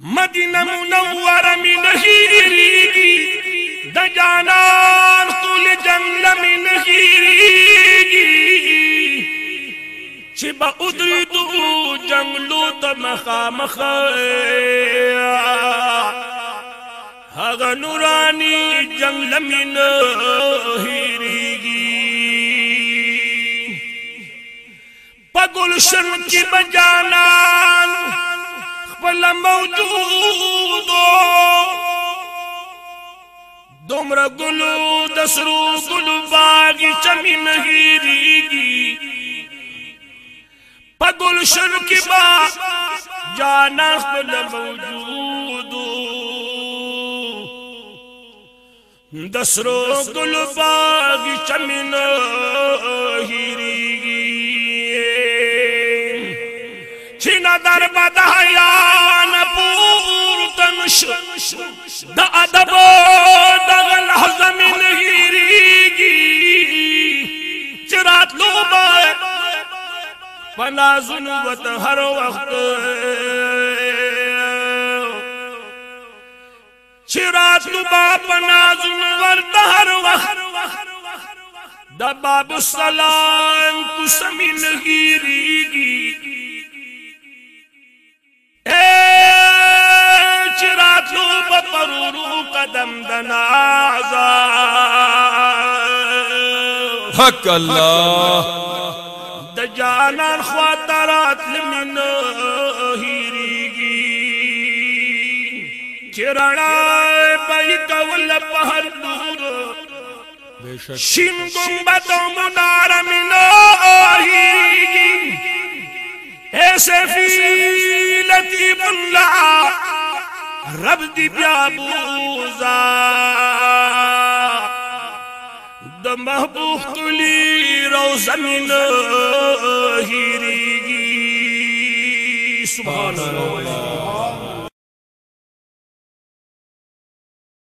مدینہ منورہ میں نہیں ریگی دا قل جنگ میں نہیں ریگی چی با ادری دو جنگلو تا مخا مخا هغه نورانی جنگل میں نہیں ریگی پگلشن کی بجانان خپل موجودو دومره ګلو د سرو ګلو باغی چمی نهیریږي په ګلشن کې با جانا خپل موجودو د سرو ګلو باغی چمی نهیریږي نظر بدایان پورتن شو د ادب دغه لحظه مې نه هېرېږي چې راتلو به په نازونو ورته هر وخت چې راتلو به په نازونو ورته هر باب السلام کوڅه مې نه قدم دنازا حق الله. د خواترات لمن هيريږي چرړا پي کول بحر نور شین گنبد منار من هيريږي اسفي لطيف الله رب دی بیا بوزا. د محبوب کلی رو زمین هیریگی سبحان الله.